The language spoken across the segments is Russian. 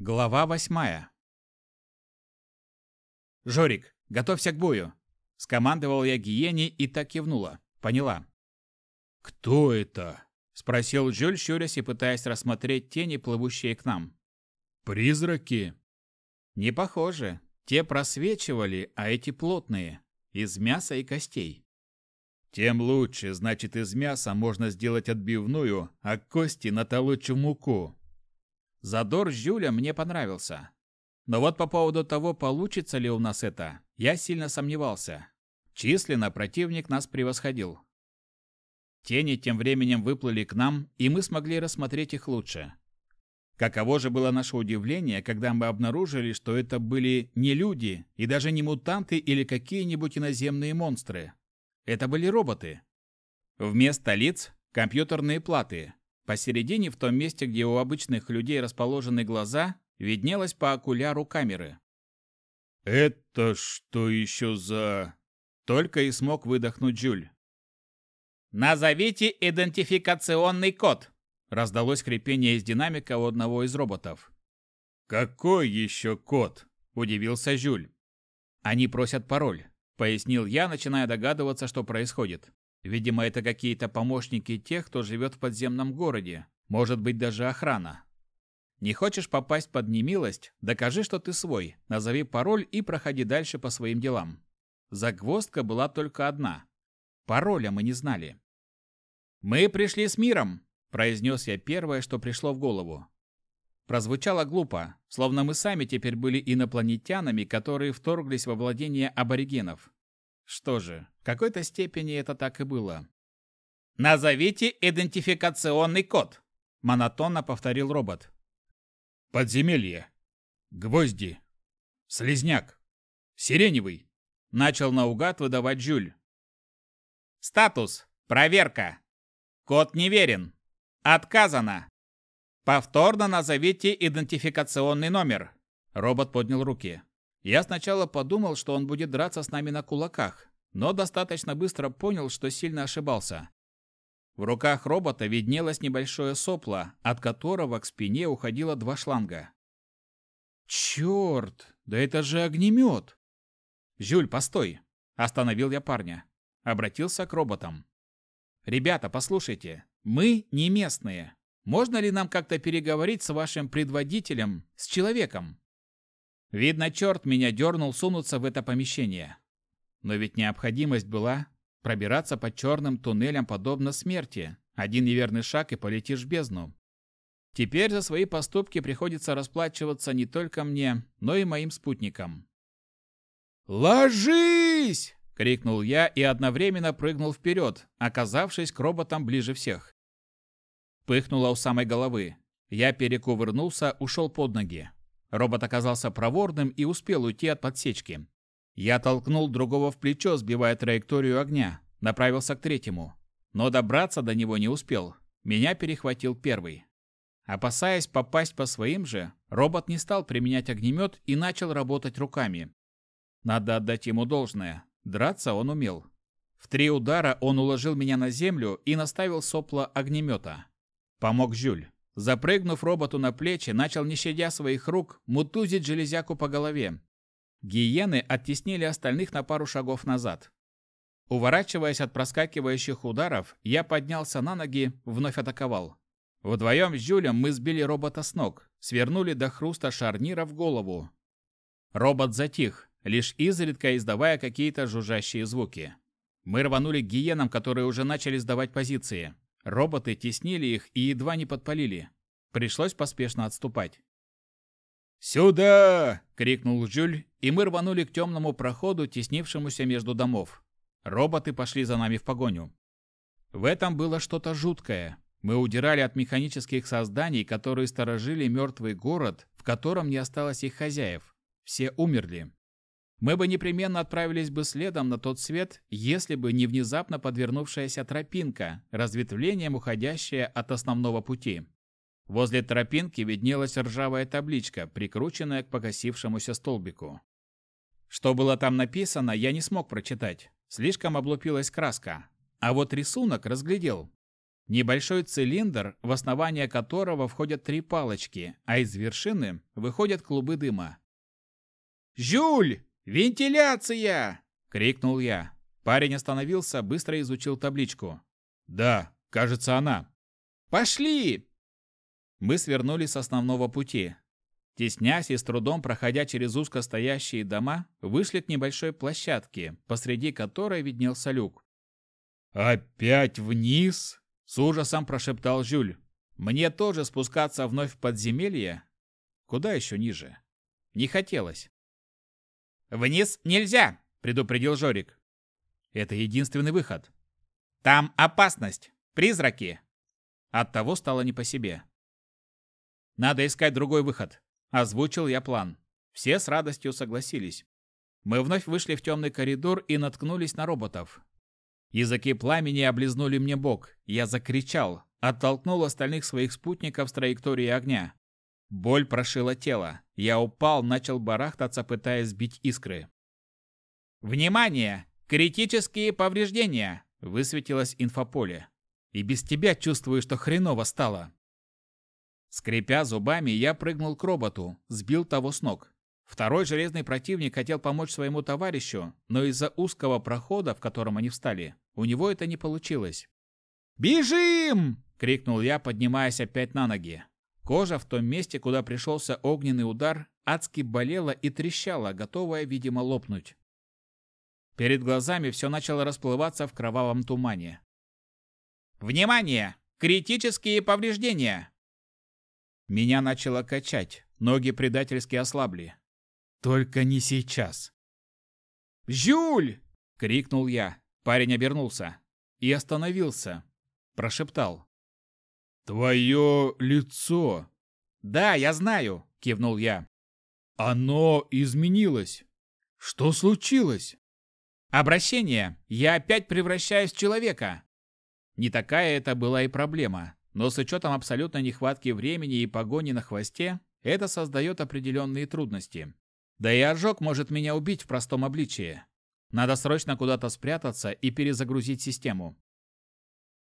Глава восьмая. «Жорик, готовься к бою!» Скомандовал я гиене и так кивнула. Поняла. «Кто это?» Спросил Жюль, щурясь и пытаясь рассмотреть тени, плывущие к нам. «Призраки?» «Не похоже. Те просвечивали, а эти плотные. Из мяса и костей». «Тем лучше, значит, из мяса можно сделать отбивную, а кости натолочь в муку. Задор Жюля мне понравился. Но вот по поводу того, получится ли у нас это, я сильно сомневался. Численно противник нас превосходил. Тени тем временем выплыли к нам, и мы смогли рассмотреть их лучше. Каково же было наше удивление, когда мы обнаружили, что это были не люди и даже не мутанты или какие-нибудь иноземные монстры. Это были роботы. Вместо лиц – компьютерные платы, Посередине, в том месте, где у обычных людей расположены глаза, виднелась по окуляру камеры. «Это что еще за...» Только и смог выдохнуть Жюль. «Назовите идентификационный код!» Раздалось хрипение из динамика у одного из роботов. «Какой еще код?» – удивился Жюль. «Они просят пароль», – пояснил я, начиная догадываться, что происходит. Видимо, это какие-то помощники тех, кто живет в подземном городе. Может быть, даже охрана. Не хочешь попасть под немилость? Докажи, что ты свой. Назови пароль и проходи дальше по своим делам. Загвоздка была только одна. Пароля мы не знали. «Мы пришли с миром», – произнес я первое, что пришло в голову. Прозвучало глупо, словно мы сами теперь были инопланетянами, которые вторглись во владение аборигенов. Что же, в какой-то степени это так и было. «Назовите идентификационный код», – монотонно повторил робот. «Подземелье. Гвозди. Слизняк. Сиреневый», – начал наугад выдавать Жюль. «Статус. Проверка. Код неверен. Отказано. Повторно назовите идентификационный номер». Робот поднял руки. Я сначала подумал, что он будет драться с нами на кулаках, но достаточно быстро понял, что сильно ошибался. В руках робота виднелось небольшое сопло, от которого к спине уходило два шланга. «Черт! Да это же огнемет!» «Жюль, постой!» – остановил я парня. Обратился к роботам. «Ребята, послушайте, мы не местные. Можно ли нам как-то переговорить с вашим предводителем, с человеком?» Видно, черт меня дернул сунуться в это помещение. Но ведь необходимость была пробираться по черным туннелям подобно смерти. Один неверный шаг и полетишь в бездну. Теперь за свои поступки приходится расплачиваться не только мне, но и моим спутникам. «Ложись!» — крикнул я и одновременно прыгнул вперед, оказавшись к роботам ближе всех. Пыхнуло у самой головы. Я перекувырнулся, ушел под ноги. Робот оказался проворным и успел уйти от подсечки. Я толкнул другого в плечо, сбивая траекторию огня. Направился к третьему. Но добраться до него не успел. Меня перехватил первый. Опасаясь попасть по своим же, робот не стал применять огнемет и начал работать руками. Надо отдать ему должное. Драться он умел. В три удара он уложил меня на землю и наставил сопло огнемета. Помог Жюль. Запрыгнув роботу на плечи, начал, не щадя своих рук, мутузить железяку по голове. Гиены оттеснили остальных на пару шагов назад. Уворачиваясь от проскакивающих ударов, я поднялся на ноги, вновь атаковал. Вдвоем с Жюлем мы сбили робота с ног, свернули до хруста шарнира в голову. Робот затих, лишь изредка издавая какие-то жужжащие звуки. Мы рванули к гиенам, которые уже начали сдавать позиции. Роботы теснили их и едва не подпалили. Пришлось поспешно отступать. «Сюда!» — крикнул Жюль, и мы рванули к темному проходу, теснившемуся между домов. Роботы пошли за нами в погоню. В этом было что-то жуткое. Мы удирали от механических созданий, которые сторожили мертвый город, в котором не осталось их хозяев. Все умерли. Мы бы непременно отправились бы следом на тот свет, если бы не внезапно подвернувшаяся тропинка, разветвлением уходящая от основного пути. Возле тропинки виднелась ржавая табличка, прикрученная к покосившемуся столбику. Что было там написано, я не смог прочитать. Слишком облупилась краска. А вот рисунок разглядел. Небольшой цилиндр, в основание которого входят три палочки, а из вершины выходят клубы дыма. «Жюль! Вентиляция!» — крикнул я. Парень остановился, быстро изучил табличку. «Да, кажется, она». «Пошли!» Мы свернули с основного пути. Теснясь и с трудом проходя через узко стоящие дома, вышли к небольшой площадке, посреди которой виднелся люк. «Опять вниз?» — с ужасом прошептал Жюль. «Мне тоже спускаться вновь в подземелье? Куда еще ниже?» Не хотелось. «Вниз нельзя!» — предупредил Жорик. «Это единственный выход. Там опасность. Призраки!» Оттого стало не по себе. «Надо искать другой выход», Озвучил я план. Все с радостью согласились. Мы вновь вышли в темный коридор и наткнулись на роботов. Языки пламени облизнули мне бок. Я закричал, оттолкнул остальных своих спутников с траектории огня. Боль прошила тело. Я упал, начал барахтаться, пытаясь сбить искры. «Внимание! Критические повреждения!» – высветилось инфополе. «И без тебя чувствую, что хреново стало». Скрипя зубами, я прыгнул к роботу, сбил того с ног. Второй железный противник хотел помочь своему товарищу, но из-за узкого прохода, в котором они встали, у него это не получилось. «Бежим!» — крикнул я, поднимаясь опять на ноги. Кожа в том месте, куда пришелся огненный удар, адски болела и трещала, готовая, видимо, лопнуть. Перед глазами все начало расплываться в кровавом тумане. «Внимание! Критические повреждения! Меня начало качать, ноги предательски ослабли. Только не сейчас. «Жюль!» — крикнул я. Парень обернулся и остановился. Прошептал. «Твое лицо!» «Да, я знаю!» — кивнул я. «Оно изменилось. Что случилось?» «Обращение! Я опять превращаюсь в человека!» Не такая это была и проблема. Но с учетом абсолютной нехватки времени и погони на хвосте, это создает определенные трудности. Да и ожог может меня убить в простом обличии. Надо срочно куда-то спрятаться и перезагрузить систему.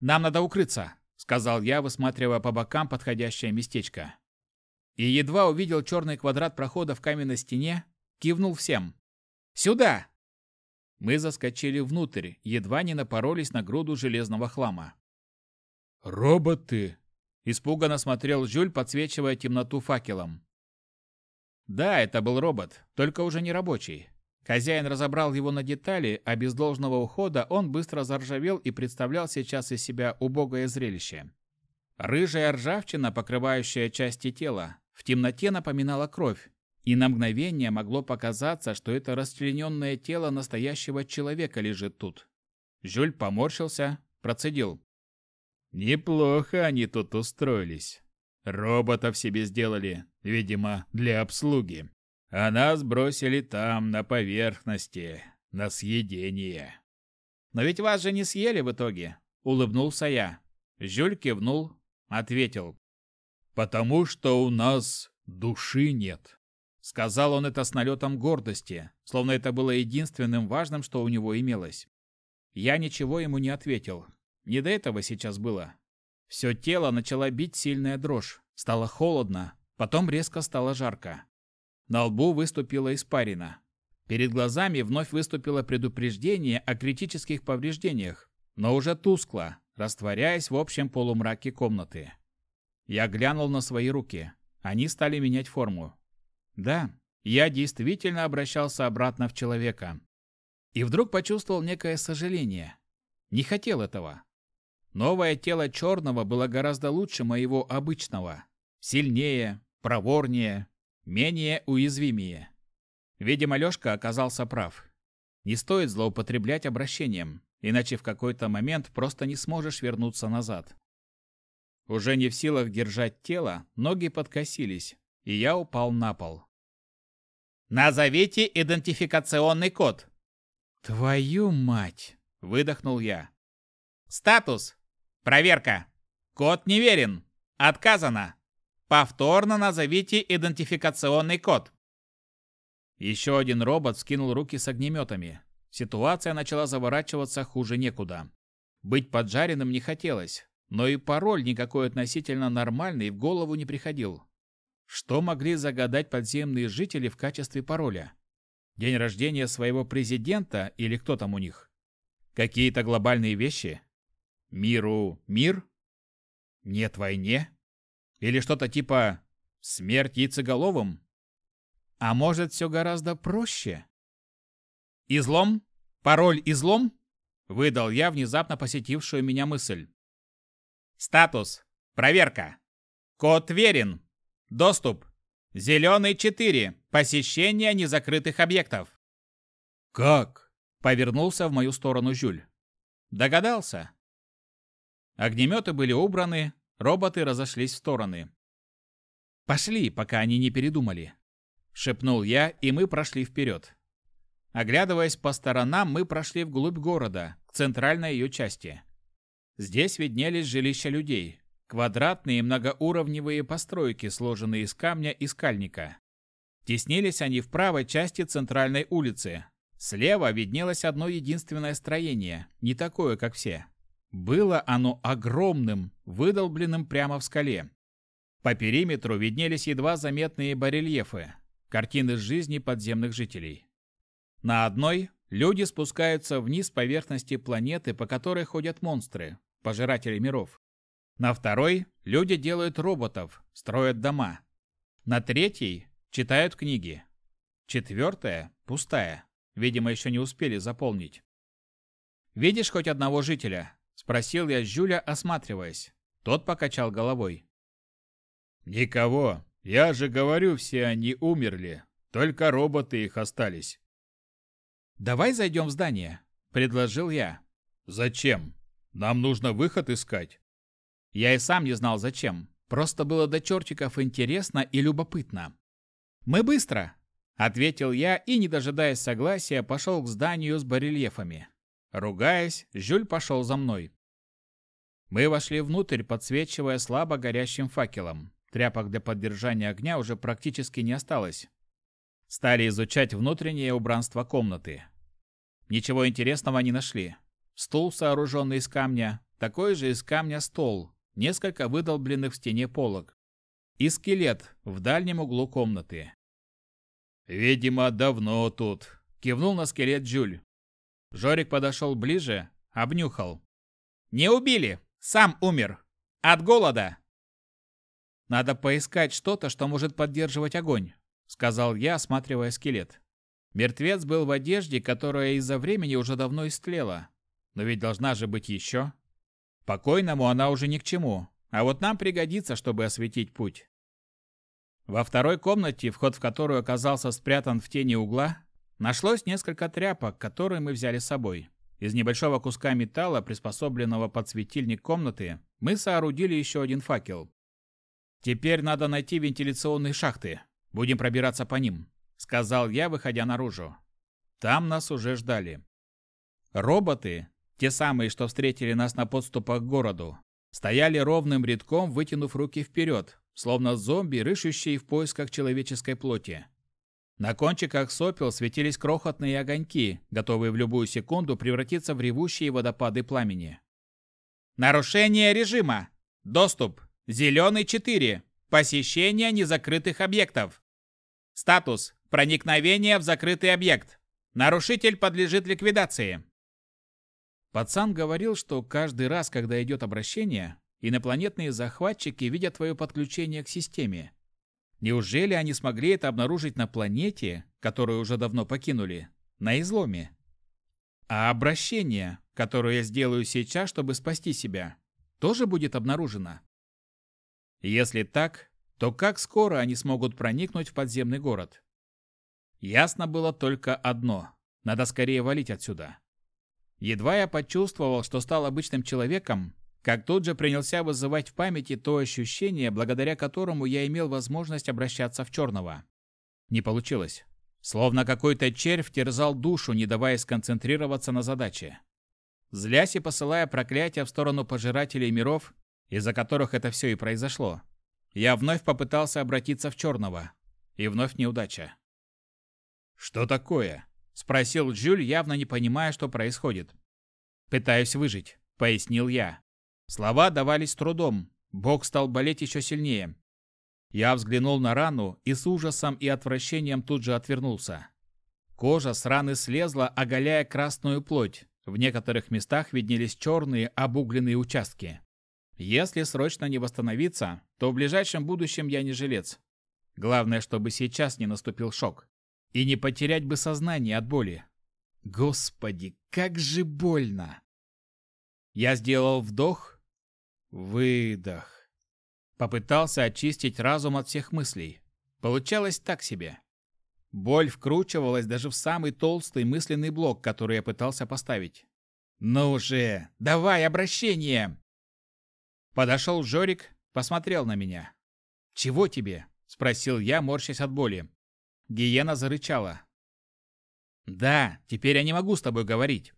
«Нам надо укрыться», — сказал я, высматривая по бокам подходящее местечко. И едва увидел черный квадрат прохода в каменной стене, кивнул всем. «Сюда!» Мы заскочили внутрь, едва не напоролись на груду железного хлама. «Роботы!» – испуганно смотрел Жюль, подсвечивая темноту факелом. Да, это был робот, только уже не рабочий. Хозяин разобрал его на детали, а без должного ухода он быстро заржавел и представлял сейчас из себя убогое зрелище. Рыжая ржавчина, покрывающая части тела, в темноте напоминала кровь, и на мгновение могло показаться, что это расчлененное тело настоящего человека лежит тут. Жюль поморщился, процедил. Неплохо они тут устроились. Роботов себе сделали, видимо, для обслуги. А нас бросили там, на поверхности, на съедение. Но ведь вас же не съели в итоге, улыбнулся я. Жюль кивнул, ответил. Потому что у нас души нет. Сказал он это с налетом гордости, словно это было единственным важным, что у него имелось. Я ничего ему не ответил, не до этого сейчас было. Все тело начало бить сильная дрожь, стало холодно, потом резко стало жарко. На лбу выступила испарина. Перед глазами вновь выступило предупреждение о критических повреждениях, но уже тускло, растворяясь в общем полумраке комнаты. Я глянул на свои руки. Они стали менять форму. Да, я действительно обращался обратно в человека. И вдруг почувствовал некое сожаление. Не хотел этого. Новое тело черного было гораздо лучше моего обычного. Сильнее, проворнее, менее уязвимее. Видимо, Лёшка оказался прав. Не стоит злоупотреблять обращением, иначе в какой-то момент просто не сможешь вернуться назад. Уже не в силах держать тело, ноги подкосились, и я упал на пол. «Назовите идентификационный код!» «Твою мать!» – выдохнул я. «Статус Проверка. Код неверен. Отказано. Повторно назовите идентификационный код. Еще один робот скинул руки с огнеметами. Ситуация начала заворачиваться хуже некуда. Быть поджаренным не хотелось, но и пароль никакой относительно нормальный в голову не приходил. Что могли загадать подземные жители в качестве пароля? День рождения своего президента или кто там у них? Какие-то глобальные вещи? Миру мир? Нет войне? Или что-то типа смерть яйцеголовым? А может, все гораздо проще? Излом? Пароль излом? Выдал я внезапно посетившую меня мысль. Статус. Проверка. Код верен. Доступ. Зеленый 4. Посещение незакрытых объектов. Как? Повернулся в мою сторону Жюль. Догадался. Огнеметы были убраны, роботы разошлись в стороны. «Пошли, пока они не передумали», — шепнул я, и мы прошли вперед. Оглядываясь по сторонам, мы прошли вглубь города, к центральной ее части. Здесь виднелись жилища людей, квадратные многоуровневые постройки, сложенные из камня и скальника. Теснились они в правой части центральной улицы. Слева виднелось одно единственное строение, не такое, как все. Было оно огромным, выдолбленным прямо в скале. По периметру виднелись едва заметные барельефы, картины жизни подземных жителей. На одной люди спускаются вниз поверхности планеты, по которой ходят монстры, пожиратели миров. На второй люди делают роботов, строят дома. На третьей читают книги. Четвертая пустая. Видимо, еще не успели заполнить. «Видишь хоть одного жителя?» – спросил я Жюля, осматриваясь. Тот покачал головой. «Никого. Я же говорю, все они умерли. Только роботы их остались». «Давай зайдем в здание», – предложил я. «Зачем? Нам нужно выход искать». Я и сам не знал зачем. Просто было до чертиков интересно и любопытно. «Мы быстро», – ответил я и, не дожидаясь согласия, пошел к зданию с барельефами. Ругаясь, Жюль пошел за мной. Мы вошли внутрь, подсвечивая слабо горящим факелом. Тряпок для поддержания огня уже практически не осталось. Стали изучать внутреннее убранство комнаты. Ничего интересного не нашли. Стул, сооруженный из камня, такой же из камня стол, несколько выдолбленных в стене полок. И скелет в дальнем углу комнаты. «Видимо, давно тут», — кивнул на скелет Джуль. Жорик подошел ближе, обнюхал. «Не убили! Сам умер! От голода!» «Надо поискать что-то, что может поддерживать огонь», — сказал я, осматривая скелет. Мертвец был в одежде, которая из-за времени уже давно истлела. Но ведь должна же быть еще. Покойному она уже ни к чему, а вот нам пригодится, чтобы осветить путь. Во второй комнате, вход в которую оказался спрятан в тени угла, нашлось несколько тряпок, которые мы взяли с собой. Из небольшого куска металла, приспособленного под светильник комнаты, мы соорудили еще один факел. Теперь надо найти вентиляционные шахты. Будем пробираться по ним, сказал я, выходя наружу. Там нас уже ждали. Роботы, те самые, что встретили нас на подступах к городу, стояли ровным рядком, вытянув руки вперед, словно зомби, рыщущие в поисках человеческой плоти. На кончиках сопел светились крохотные огоньки, готовые в любую секунду превратиться в ревущие водопады пламени. «Нарушение режима! Доступ! Зеленый 4. Посещение незакрытых объектов. Статус. Проникновение в закрытый объект. Нарушитель подлежит ликвидации. Пацан говорил, что каждый раз, когда идет обращение, инопланетные захватчики видят твое подключение к системе. Неужели они смогли это обнаружить на планете, которую уже давно покинули, на изломе? А обращение, которое я сделаю сейчас, чтобы спасти себя, тоже будет обнаружено? Если так, то как скоро они смогут проникнуть в подземный город? Ясно было только одно – надо скорее валить отсюда. Едва я почувствовал, что стал обычным человеком, как тут же принялся вызывать в памяти то ощущение, благодаря которому я имел возможность обращаться в черного. Не получилось. Словно какой-то червь терзал душу, не давая сконцентрироваться на задаче. Злясь и посылая проклятия в сторону пожирателей миров, из-за которых это все и произошло. Я вновь попытался обратиться в черного. И вновь неудача. «Что такое?» – спросил Жюль, явно не понимая, что происходит. «Пытаюсь выжить», – пояснил я. Слова давались трудом. Бог стал болеть еще сильнее. Я взглянул на рану и с ужасом и отвращением тут же отвернулся. Кожа с раны слезла, оголяя красную плоть. В некоторых местах виднелись черные обугленные участки. Если срочно не восстановиться, то в ближайшем будущем я не жилец. Главное, чтобы сейчас не наступил шок. И не потерять бы сознание от боли. Господи, как же больно! Я сделал вдох, выдох. Попытался очистить разум от всех мыслей. Получалось так себе. Боль вкручивалась даже в самый толстый мысленный блок, который я пытался поставить. «Ну же, давай обращение!» Подошел Жорик, посмотрел на меня. «Чего тебе?» – спросил я, морщась от боли. Гиена зарычала. «Да, теперь я не могу с тобой говорить».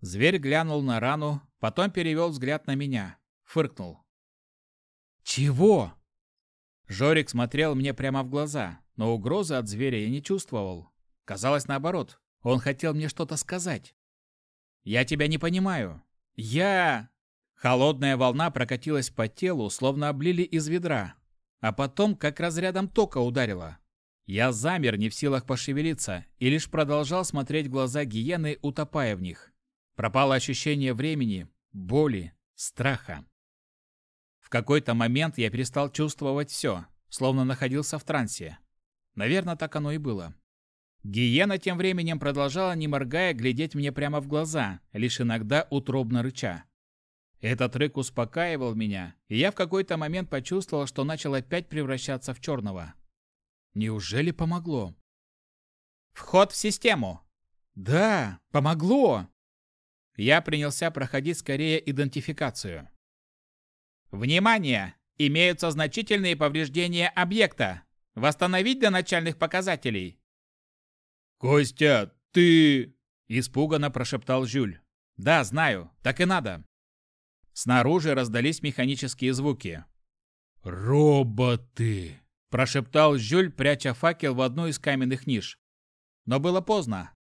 Зверь глянул на рану, потом перевел взгляд на меня, фыркнул. «Чего?» Жорик смотрел мне прямо в глаза, но угрозы от зверя я не чувствовал. Казалось наоборот, он хотел мне что-то сказать. «Я тебя не понимаю. Я...» Холодная волна прокатилась по телу, словно облили из ведра, а потом как разрядом тока ударила. Я замер, не в силах пошевелиться, и лишь продолжал смотреть глаза гиены, утопая в них. Пропало ощущение времени, боли, страха какой-то момент я перестал чувствовать все, словно находился в трансе. Наверное, так оно и было. Гиена тем временем продолжала, не моргая, глядеть мне прямо в глаза, лишь иногда утробно рыча. Этот рык успокаивал меня, и я в какой-то момент почувствовал, что начал опять превращаться в черного. Неужели помогло? Вход в систему. Да, помогло. Я принялся проходить скорее идентификацию. Внимание! Имеются значительные повреждения объекта. Восстановить до начальных показателей. «Костя, ты...» – испуганно прошептал Жюль. «Да, знаю, так и надо». Снаружи раздались механические звуки. «Роботы!» – прошептал Жюль, пряча факел в одну из каменных ниш. Но было поздно.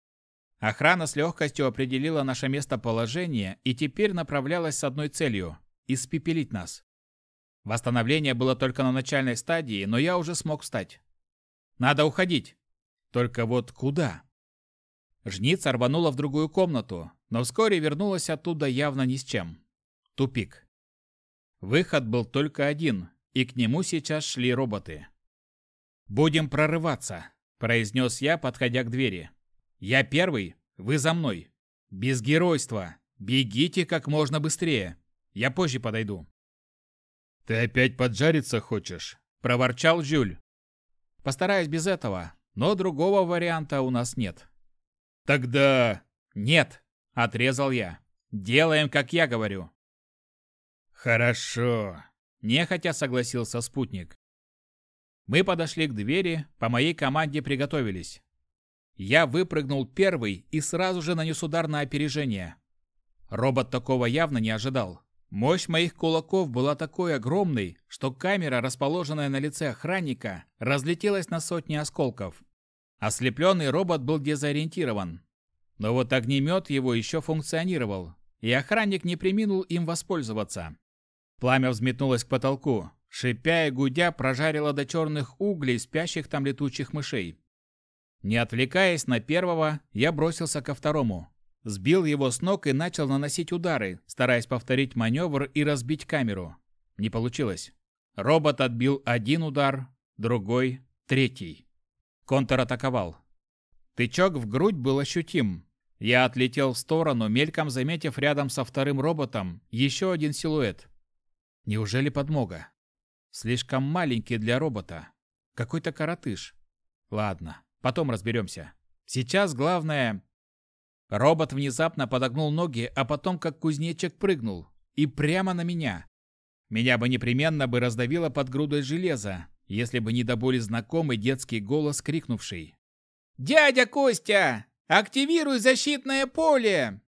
Охрана с легкостью определила наше местоположение и теперь направлялась с одной целью испепелить нас. Восстановление было только на начальной стадии, но я уже смог встать. Надо уходить. Только вот куда? Жница рванула в другую комнату, но вскоре вернулась оттуда явно ни с чем. Тупик. Выход был только один, и к нему сейчас шли роботы. «Будем прорываться», – произнес я, подходя к двери. «Я первый, вы за мной. Без геройства. Бегите как можно быстрее. Я позже подойду. Ты опять поджариться хочешь? проворчал Жюль. Постараюсь без этого, но другого варианта у нас нет. Тогда нет, отрезал я. Делаем, как я говорю. Хорошо, нехотя согласился спутник. Мы подошли к двери, по моей команде приготовились. Я выпрыгнул первый и сразу же нанес удар на опережение. Робот такого явно не ожидал. Мощь моих кулаков была такой огромной, что камера, расположенная на лице охранника, разлетелась на сотни осколков. Ослепленный робот был дезориентирован. Но вот огнемет его еще функционировал, и охранник не приминул им воспользоваться. Пламя взметнулось к потолку, шипя и гудя прожарило до черных углей спящих там летучих мышей. Не отвлекаясь на первого, я бросился ко второму. Сбил его с ног и начал наносить удары, стараясь повторить маневр и разбить камеру. Не получилось. Робот отбил один удар, другой, третий. Контратаковал. Тычок в грудь был ощутим. Я отлетел в сторону, мельком заметив рядом со вторым роботом еще один силуэт. Неужели подмога? Слишком маленький для робота. Какой-то коротыш. Ладно, потом разберемся. Сейчас главное Робот внезапно подогнул ноги, а потом как кузнечик прыгнул. И прямо на меня. Меня бы непременно бы раздавило под грудой железа, если бы не до боли знакомый детский голос, крикнувший. «Дядя Костя, активируй защитное поле!»